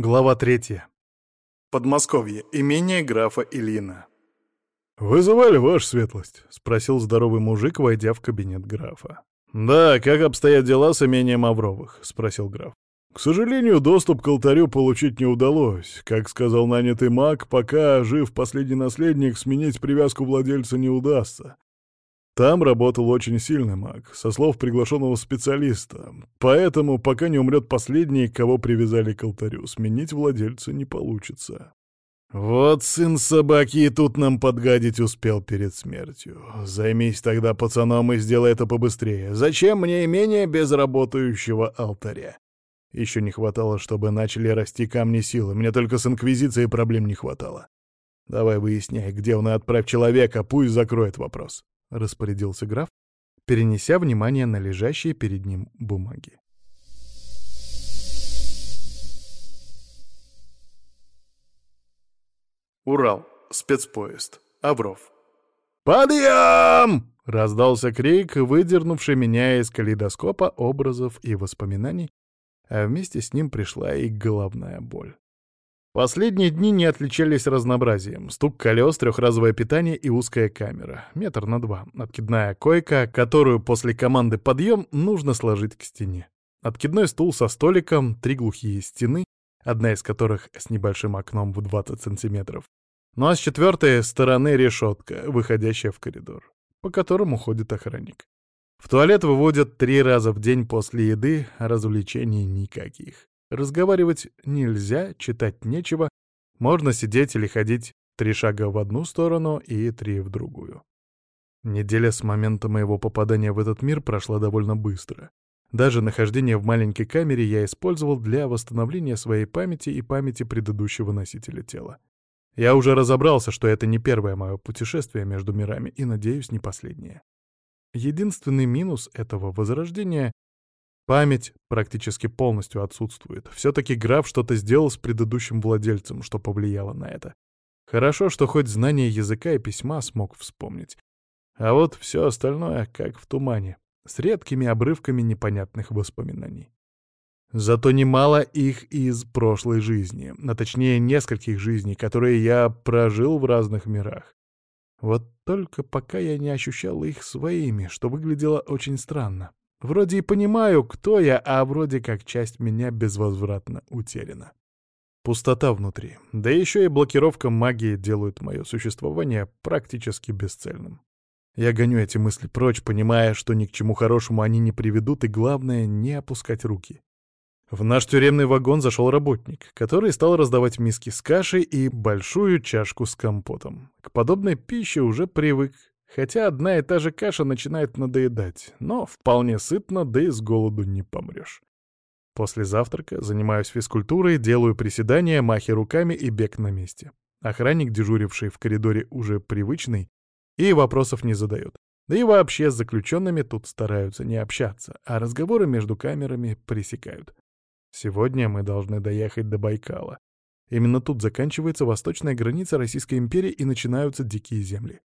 Глава третья. Подмосковье. Имение графа Ильина. «Вызывали, ваша светлость?» — спросил здоровый мужик, войдя в кабинет графа. «Да, как обстоят дела с имением Авровых?» — спросил граф. «К сожалению, доступ к алтарю получить не удалось. Как сказал нанятый маг, пока жив последний наследник, сменить привязку владельца не удастся. Там работал очень сильный маг, со слов приглашенного специалиста. Поэтому, пока не умрет последний, кого привязали к алтарю, сменить владельца не получится. Вот сын собаки и тут нам подгадить успел перед смертью. Займись тогда пацаном и сделай это побыстрее. Зачем мне имение без работающего алтаря? Еще не хватало, чтобы начали расти камни силы. Мне только с инквизицией проблем не хватало. Давай выясняй, где он и отправь человека, пусть закроет вопрос. — распорядился граф, перенеся внимание на лежащие перед ним бумаги. Урал. Спецпоезд. Авров. «Подъем!» — раздался крик, выдернувший меня из калейдоскопа образов и воспоминаний, а вместе с ним пришла и головная боль. Последние дни не отличались разнообразием. Стук колес, трехразовое питание и узкая камера. Метр на два. Откидная койка, которую после команды «подъем» нужно сложить к стене. Откидной стул со столиком, три глухие стены, одна из которых с небольшим окном в 20 сантиметров. Ну а с четвертой стороны решетка, выходящая в коридор, по которому ходит охранник. В туалет выводят три раза в день после еды, развлечений никаких. Разговаривать нельзя, читать нечего, можно сидеть или ходить три шага в одну сторону и три в другую. Неделя с момента моего попадания в этот мир прошла довольно быстро. Даже нахождение в маленькой камере я использовал для восстановления своей памяти и памяти предыдущего носителя тела. Я уже разобрался, что это не первое мое путешествие между мирами и, надеюсь, не последнее. Единственный минус этого возрождения Память практически полностью отсутствует. Все-таки граф что-то сделал с предыдущим владельцем, что повлияло на это. Хорошо, что хоть знание языка и письма смог вспомнить. А вот все остальное как в тумане, с редкими обрывками непонятных воспоминаний. Зато немало их из прошлой жизни, а точнее нескольких жизней, которые я прожил в разных мирах. Вот только пока я не ощущал их своими, что выглядело очень странно. Вроде и понимаю, кто я, а вроде как часть меня безвозвратно утеряна. Пустота внутри, да еще и блокировка магии делают мое существование практически бесцельным. Я гоню эти мысли прочь, понимая, что ни к чему хорошему они не приведут, и главное — не опускать руки. В наш тюремный вагон зашел работник, который стал раздавать миски с кашей и большую чашку с компотом. К подобной пище уже привык, Хотя одна и та же каша начинает надоедать, но вполне сытно, да и с голоду не помрешь. После завтрака занимаюсь физкультурой, делаю приседания, махи руками и бег на месте. Охранник, дежуривший в коридоре, уже привычный и вопросов не задает. Да и вообще с заключенными тут стараются не общаться, а разговоры между камерами пресекают. Сегодня мы должны доехать до Байкала. Именно тут заканчивается восточная граница Российской империи и начинаются дикие земли.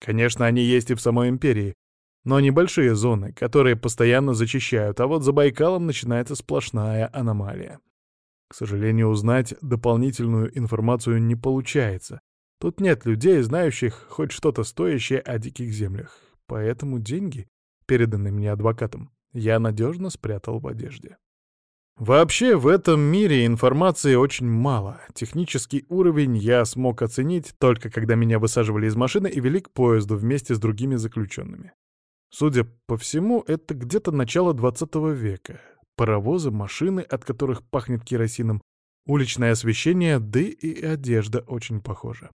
Конечно, они есть и в самой империи, но небольшие зоны, которые постоянно зачищают, а вот за Байкалом начинается сплошная аномалия. К сожалению, узнать дополнительную информацию не получается. Тут нет людей, знающих хоть что-то стоящее о диких землях. Поэтому деньги, переданные мне адвокатом, я надежно спрятал в одежде. Вообще, в этом мире информации очень мало. Технический уровень я смог оценить только когда меня высаживали из машины и вели к поезду вместе с другими заключенными. Судя по всему, это где-то начало 20 века. Паровозы, машины, от которых пахнет керосином, уличное освещение, да и одежда очень похожа.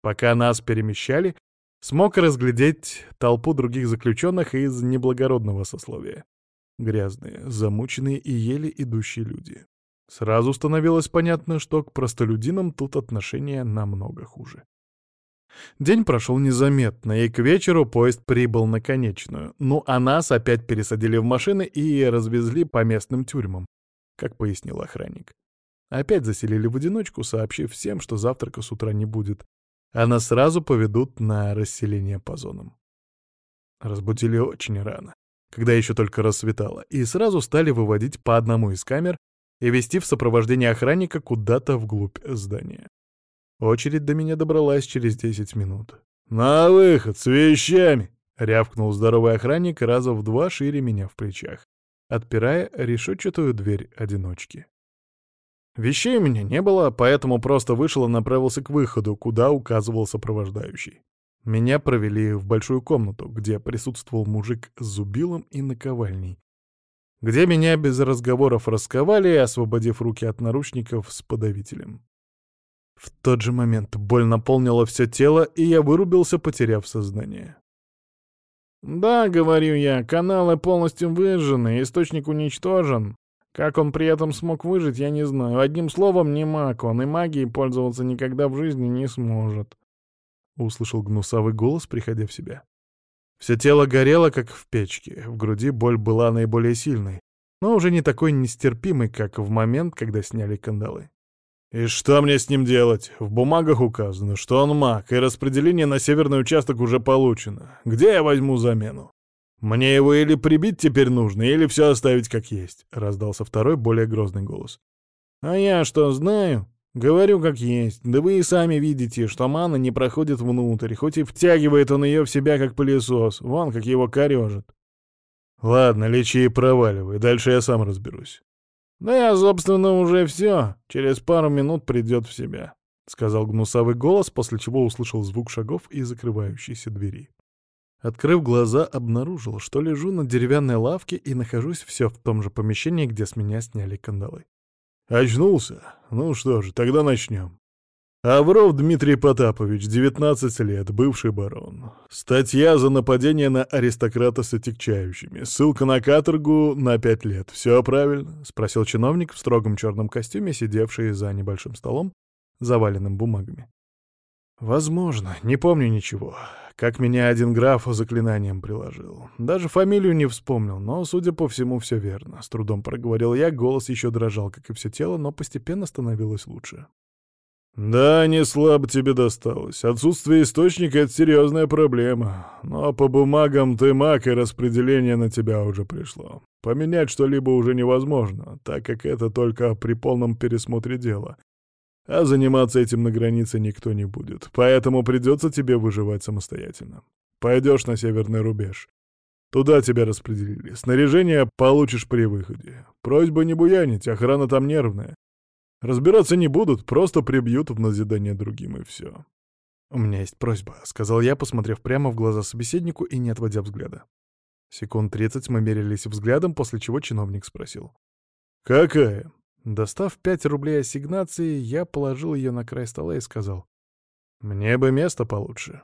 Пока нас перемещали, смог разглядеть толпу других заключенных из неблагородного сословия. Грязные, замученные и еле идущие люди. Сразу становилось понятно, что к простолюдинам тут отношение намного хуже. День прошел незаметно, и к вечеру поезд прибыл на конечную. Ну а нас опять пересадили в машины и развезли по местным тюрьмам, как пояснил охранник. Опять заселили в одиночку, сообщив всем, что завтрака с утра не будет, а нас сразу поведут на расселение по зонам. Разбудили очень рано когда еще только рассветало, и сразу стали выводить по одному из камер и вести в сопровождении охранника куда-то вглубь здания. Очередь до меня добралась через 10 минут. «На выход, с вещами!» — рявкнул здоровый охранник раза в два шире меня в плечах, отпирая решетчатую дверь одиночки. Вещей у меня не было, поэтому просто вышел и направился к выходу, куда указывал сопровождающий. Меня провели в большую комнату, где присутствовал мужик с зубилом и наковальней, где меня без разговоров расковали, освободив руки от наручников с подавителем. В тот же момент боль наполнила все тело, и я вырубился, потеряв сознание. «Да, — говорю я, — каналы полностью выжжены, источник уничтожен. Как он при этом смог выжить, я не знаю. Одним словом, не маг он, и магией пользоваться никогда в жизни не сможет. Услышал гнусавый голос, приходя в себя. Все тело горело, как в печке. В груди боль была наиболее сильной, но уже не такой нестерпимой, как в момент, когда сняли кандалы. «И что мне с ним делать? В бумагах указано, что он маг, и распределение на северный участок уже получено. Где я возьму замену?» «Мне его или прибить теперь нужно, или все оставить как есть», — раздался второй, более грозный голос. «А я что, знаю? Говорю как есть. Да вы и сами видите, что мана не проходит внутрь, хоть и втягивает он ее в себя как пылесос. Вон как его корежит». «Ладно, лечи и проваливай, дальше я сам разберусь». «Да я, собственно, уже все. Через пару минут придет в себя», — сказал гнусавый голос, после чего услышал звук шагов и закрывающейся двери. Открыв глаза, обнаружил, что лежу на деревянной лавке и нахожусь все в том же помещении, где с меня сняли кандалы. Очнулся? Ну что же, тогда начнем. Авров Дмитрий Потапович, 19 лет, бывший барон. Статья за нападение на аристократа с отягчающими. Ссылка на каторгу на 5 лет. Все правильно? Спросил чиновник в строгом черном костюме, сидевший за небольшим столом, заваленным бумагами. Возможно, не помню ничего. Как меня один граф заклинанием приложил. Даже фамилию не вспомнил, но, судя по всему, все верно. С трудом проговорил я, голос еще дрожал, как и все тело, но постепенно становилось лучше. «Да, не слабо тебе досталось. Отсутствие источника — это серьезная проблема. Но по бумагам ты маг, и распределение на тебя уже пришло. Поменять что-либо уже невозможно, так как это только при полном пересмотре дела. А заниматься этим на границе никто не будет, поэтому придется тебе выживать самостоятельно. Пойдешь на северный рубеж. Туда тебя распределили. Снаряжение получишь при выходе. Просьба не буянить, охрана там нервная. Разбираться не будут, просто прибьют в назидание другим, и все. «У меня есть просьба», — сказал я, посмотрев прямо в глаза собеседнику и не отводя взгляда. Секунд тридцать мы мерились взглядом, после чего чиновник спросил. «Какая?» Достав пять рублей ассигнации, я положил ее на край стола и сказал. «Мне бы место получше».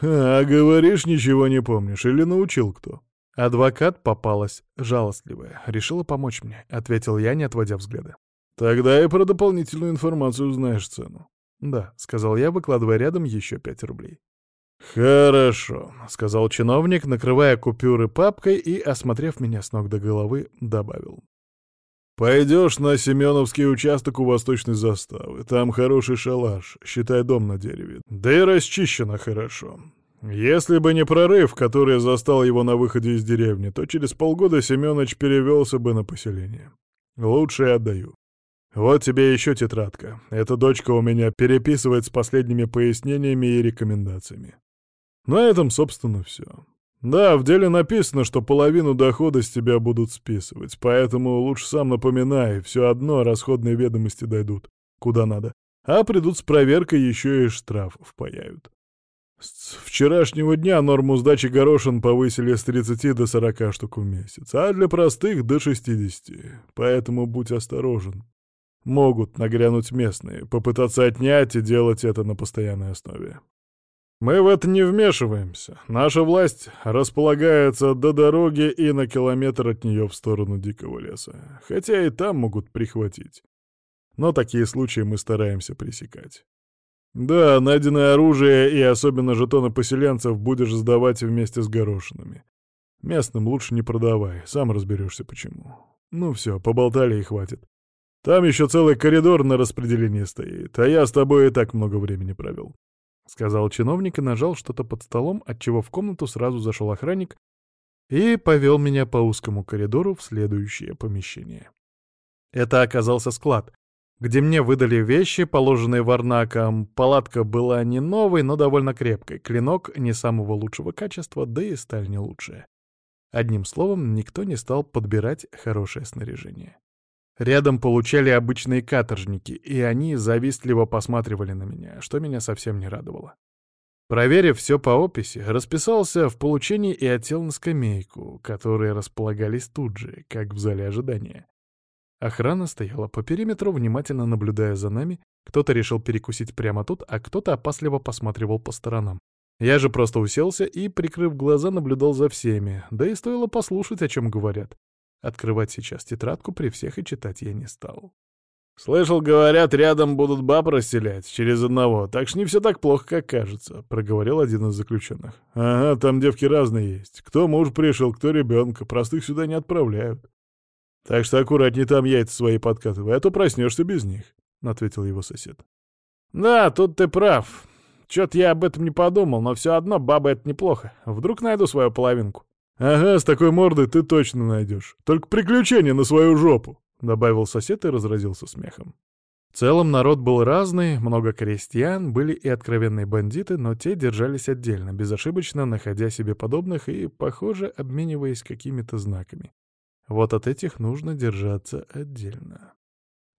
«А, говоришь, ничего не помнишь, или научил кто?» Адвокат попалась жалостливая, решила помочь мне, — ответил я, не отводя взгляда. «Тогда и про дополнительную информацию узнаешь цену». «Да», — сказал я, выкладывая рядом еще пять рублей. «Хорошо», — сказал чиновник, накрывая купюры папкой и, осмотрев меня с ног до головы, добавил. Пойдешь на Семеновский участок у восточной заставы. Там хороший шалаш, считай дом на дереве. Да и расчищено хорошо. Если бы не прорыв, который застал его на выходе из деревни, то через полгода Семёныч перевелся бы на поселение. Лучше отдаю. Вот тебе еще тетрадка. Эта дочка у меня переписывает с последними пояснениями и рекомендациями. На этом, собственно, все. Да, в деле написано, что половину дохода с тебя будут списывать, поэтому лучше сам напоминай, все одно расходные ведомости дойдут, куда надо. А придут с проверкой, еще и штраф впаяют. С вчерашнего дня норму сдачи горошин повысили с 30 до 40 штук в месяц, а для простых — до 60, поэтому будь осторожен. Могут нагрянуть местные, попытаться отнять и делать это на постоянной основе. Мы в это не вмешиваемся. Наша власть располагается до дороги и на километр от нее в сторону дикого леса. Хотя и там могут прихватить. Но такие случаи мы стараемся пресекать. Да, найденное оружие и особенно жетоны поселенцев будешь сдавать вместе с горошинами. Местным лучше не продавай, сам разберешься почему. Ну все, поболтали и хватит. Там еще целый коридор на распределении стоит, а я с тобой и так много времени провел. — сказал чиновник и нажал что-то под столом, отчего в комнату сразу зашел охранник и повел меня по узкому коридору в следующее помещение. Это оказался склад, где мне выдали вещи, положенные варнаком. Палатка была не новой, но довольно крепкой, клинок не самого лучшего качества, да и сталь не лучшая. Одним словом, никто не стал подбирать хорошее снаряжение. Рядом получали обычные каторжники, и они завистливо посматривали на меня, что меня совсем не радовало. Проверив все по описи, расписался в получении и отсел на скамейку, которые располагались тут же, как в зале ожидания. Охрана стояла по периметру, внимательно наблюдая за нами, кто-то решил перекусить прямо тут, а кто-то опасливо посматривал по сторонам. Я же просто уселся и, прикрыв глаза, наблюдал за всеми, да и стоило послушать, о чем говорят. Открывать сейчас тетрадку при всех и читать я не стал. «Слышал, говорят, рядом будут баб расселять через одного, так что не все так плохо, как кажется», — проговорил один из заключенных. «Ага, там девки разные есть. Кто муж пришел, кто ребенка, простых сюда не отправляют. Так что аккуратнее там яйца свои подкатывай, а то проснешься без них», — ответил его сосед. «Да, тут ты прав. Чё-то я об этом не подумал, но все одно баба — это неплохо. Вдруг найду свою половинку». «Ага, с такой мордой ты точно найдешь. Только приключения на свою жопу», — добавил сосед и разразился смехом. В целом народ был разный, много крестьян, были и откровенные бандиты, но те держались отдельно, безошибочно находя себе подобных и, похоже, обмениваясь какими-то знаками. Вот от этих нужно держаться отдельно.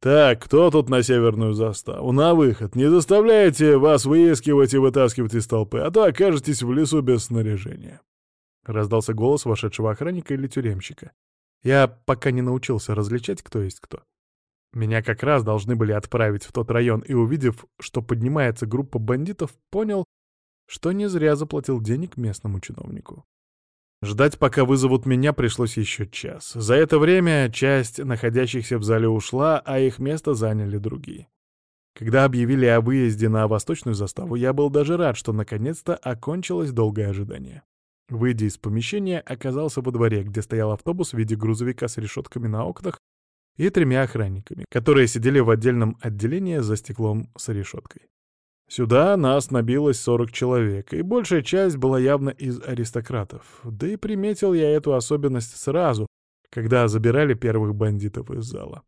«Так, кто тут на северную заставу? На выход! Не заставляйте вас выискивать и вытаскивать из толпы, а то окажетесь в лесу без снаряжения!» Раздался голос вошедшего охранника или тюремщика. Я пока не научился различать, кто есть кто. Меня как раз должны были отправить в тот район, и увидев, что поднимается группа бандитов, понял, что не зря заплатил денег местному чиновнику. Ждать, пока вызовут меня, пришлось еще час. За это время часть находящихся в зале ушла, а их место заняли другие. Когда объявили о выезде на восточную заставу, я был даже рад, что наконец-то окончилось долгое ожидание. Выйдя из помещения, оказался во дворе, где стоял автобус в виде грузовика с решетками на окнах и тремя охранниками, которые сидели в отдельном отделении за стеклом с решеткой. Сюда нас набилось 40 человек, и большая часть была явно из аристократов. Да и приметил я эту особенность сразу, когда забирали первых бандитов из зала.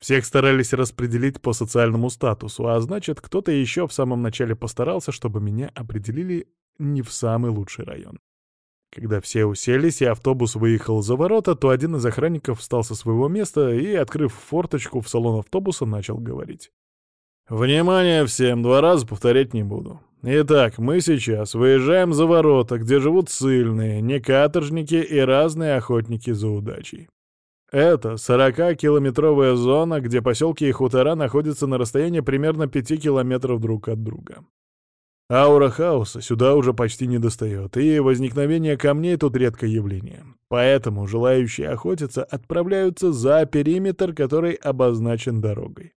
Всех старались распределить по социальному статусу, а значит, кто-то еще в самом начале постарался, чтобы меня определили не в самый лучший район. Когда все уселись и автобус выехал за ворота, то один из охранников встал со своего места и, открыв форточку в салон автобуса, начал говорить. «Внимание всем, два раза повторять не буду. Итак, мы сейчас выезжаем за ворота, где живут сильные, не каторжники и разные охотники за удачей. Это 40-километровая зона, где поселки и хутора находятся на расстоянии примерно 5 километров друг от друга. Аура хаоса сюда уже почти не достает, и возникновение камней тут редкое явление. Поэтому желающие охотиться отправляются за периметр, который обозначен дорогой.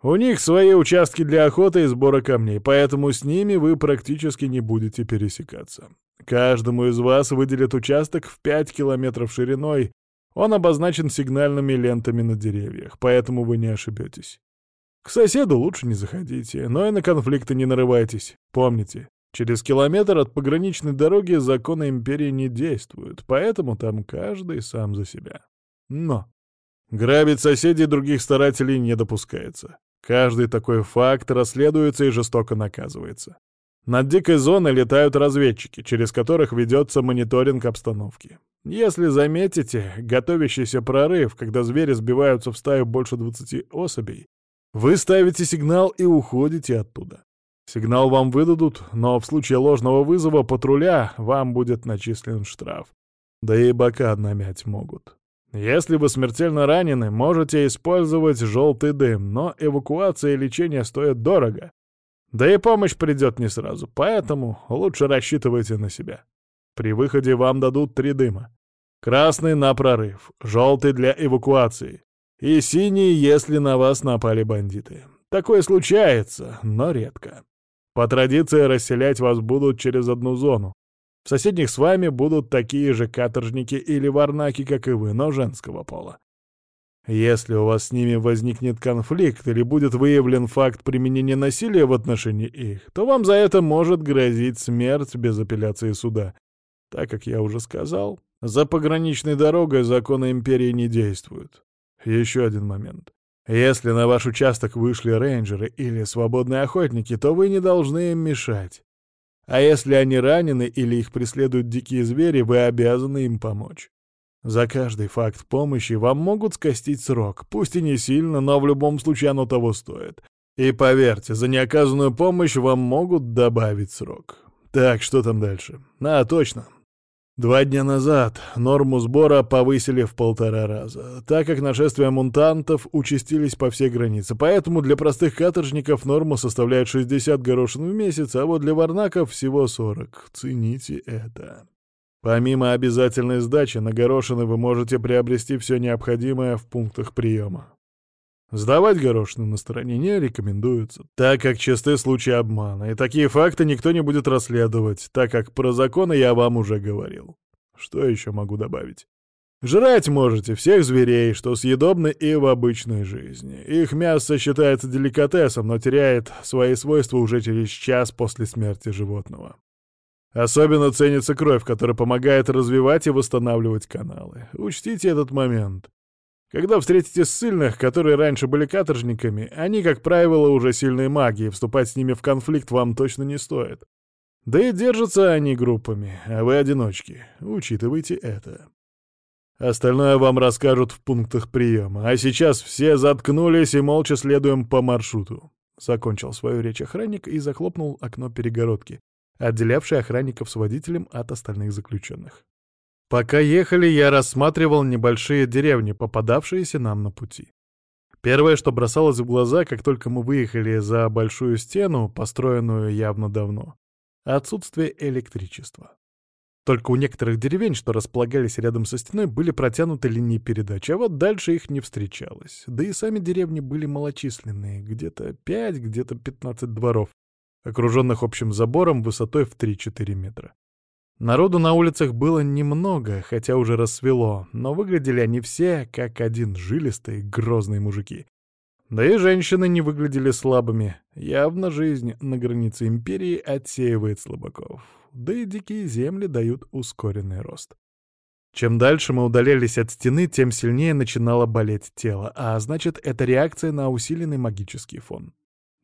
У них свои участки для охоты и сбора камней, поэтому с ними вы практически не будете пересекаться. Каждому из вас выделят участок в 5 километров шириной, он обозначен сигнальными лентами на деревьях, поэтому вы не ошибетесь. К соседу лучше не заходите, но и на конфликты не нарывайтесь. Помните, через километр от пограничной дороги законы империи не действуют, поэтому там каждый сам за себя. Но грабить соседей других старателей не допускается. Каждый такой факт расследуется и жестоко наказывается. Над дикой зоной летают разведчики, через которых ведется мониторинг обстановки. Если заметите готовящийся прорыв, когда звери сбиваются в стаю больше 20 особей, вы ставите сигнал и уходите оттуда. Сигнал вам выдадут, но в случае ложного вызова патруля вам будет начислен штраф. Да и бока намять могут. Если вы смертельно ранены, можете использовать желтый дым, но эвакуация и лечение стоят дорого. Да и помощь придет не сразу, поэтому лучше рассчитывайте на себя. При выходе вам дадут три дыма. Красный на прорыв, желтый для эвакуации, и синий, если на вас напали бандиты. Такое случается, но редко. По традиции расселять вас будут через одну зону. В соседних с вами будут такие же каторжники или варнаки, как и вы, но женского пола. Если у вас с ними возникнет конфликт или будет выявлен факт применения насилия в отношении их, то вам за это может грозить смерть без апелляции суда. Так как я уже сказал, за пограничной дорогой законы империи не действуют. Еще один момент. Если на ваш участок вышли рейнджеры или свободные охотники, то вы не должны им мешать. А если они ранены или их преследуют дикие звери, вы обязаны им помочь. За каждый факт помощи вам могут скостить срок, пусть и не сильно, но в любом случае оно того стоит. И поверьте, за неоказанную помощь вам могут добавить срок. Так, что там дальше? А, точно, Два дня назад норму сбора повысили в полтора раза, так как нашествия мутантов участились по всей границе, поэтому для простых каторжников норма составляет 60 горошин в месяц, а вот для варнаков всего 40. Цените это. Помимо обязательной сдачи на горошины вы можете приобрести все необходимое в пунктах приема. Сдавать горошины на стороне не рекомендуется, так как часты случаи обмана, и такие факты никто не будет расследовать, так как про законы я вам уже говорил. Что еще могу добавить? Жрать можете всех зверей, что съедобны и в обычной жизни. Их мясо считается деликатесом, но теряет свои свойства уже через час после смерти животного. Особенно ценится кровь, которая помогает развивать и восстанавливать каналы. Учтите этот момент. Когда встретите ссыльных, которые раньше были каторжниками, они, как правило, уже сильные маги, и вступать с ними в конфликт вам точно не стоит. Да и держатся они группами, а вы одиночки. Учитывайте это. Остальное вам расскажут в пунктах приема. А сейчас все заткнулись и молча следуем по маршруту. Закончил свою речь охранник и захлопнул окно перегородки, отделявшее охранников с водителем от остальных заключенных. Пока ехали, я рассматривал небольшие деревни, попадавшиеся нам на пути. Первое, что бросалось в глаза, как только мы выехали за большую стену, построенную явно давно — отсутствие электричества. Только у некоторых деревень, что располагались рядом со стеной, были протянуты линии передач, а вот дальше их не встречалось. Да и сами деревни были малочисленные, где-то 5, где-то 15 дворов, окруженных общим забором высотой в 3-4 метра. Народу на улицах было немного, хотя уже рассвело, но выглядели они все как один жилистые, грозные мужики. Да и женщины не выглядели слабыми. Явно жизнь на границе империи отсеивает слабаков. Да и дикие земли дают ускоренный рост. Чем дальше мы удалялись от стены, тем сильнее начинало болеть тело, а значит, это реакция на усиленный магический фон.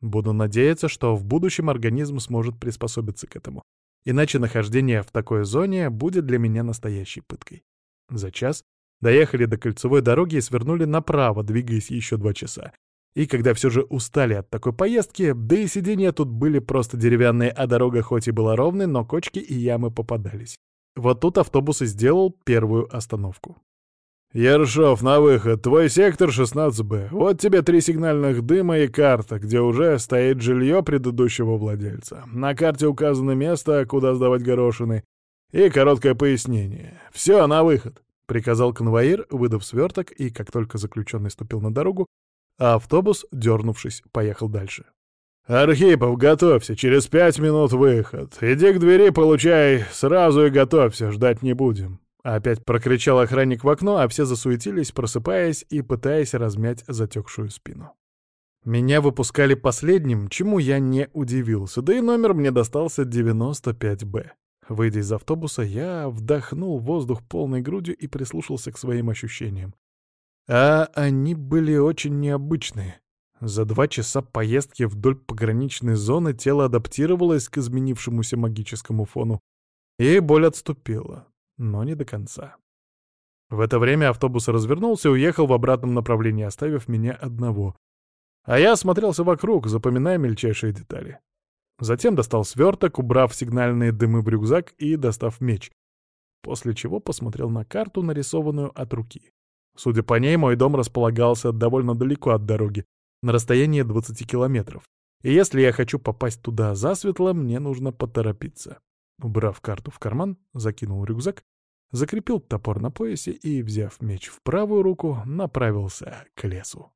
Буду надеяться, что в будущем организм сможет приспособиться к этому. Иначе нахождение в такой зоне будет для меня настоящей пыткой. За час доехали до кольцевой дороги и свернули направо, двигаясь еще два часа. И когда все же устали от такой поездки, да и сиденья тут были просто деревянные, а дорога хоть и была ровной, но кочки и ямы попадались. Вот тут автобус и сделал первую остановку. «Ершов, на выход. Твой сектор 16Б. Вот тебе три сигнальных дыма и карта, где уже стоит жилье предыдущего владельца. На карте указано место, куда сдавать горошины. И короткое пояснение. Все, на выход», — приказал конвоир, выдав сверток, и как только заключенный ступил на дорогу, автобус, дернувшись, поехал дальше. «Архипов, готовься, через пять минут выход. Иди к двери, получай сразу и готовься, ждать не будем». Опять прокричал охранник в окно, а все засуетились, просыпаясь и пытаясь размять затекшую спину. Меня выпускали последним, чему я не удивился, да и номер мне достался 95Б. Выйдя из автобуса, я вдохнул воздух полной грудью и прислушался к своим ощущениям. А они были очень необычные. За два часа поездки вдоль пограничной зоны тело адаптировалось к изменившемуся магическому фону, и боль отступила но не до конца. В это время автобус развернулся и уехал в обратном направлении, оставив меня одного. А я осмотрелся вокруг, запоминая мельчайшие детали. Затем достал сверток, убрав сигнальные дымы в рюкзак и достав меч, после чего посмотрел на карту, нарисованную от руки. Судя по ней, мой дом располагался довольно далеко от дороги, на расстоянии 20 километров. И если я хочу попасть туда засветло, мне нужно поторопиться. Убрав карту в карман, закинул рюкзак, закрепил топор на поясе и, взяв меч в правую руку, направился к лесу.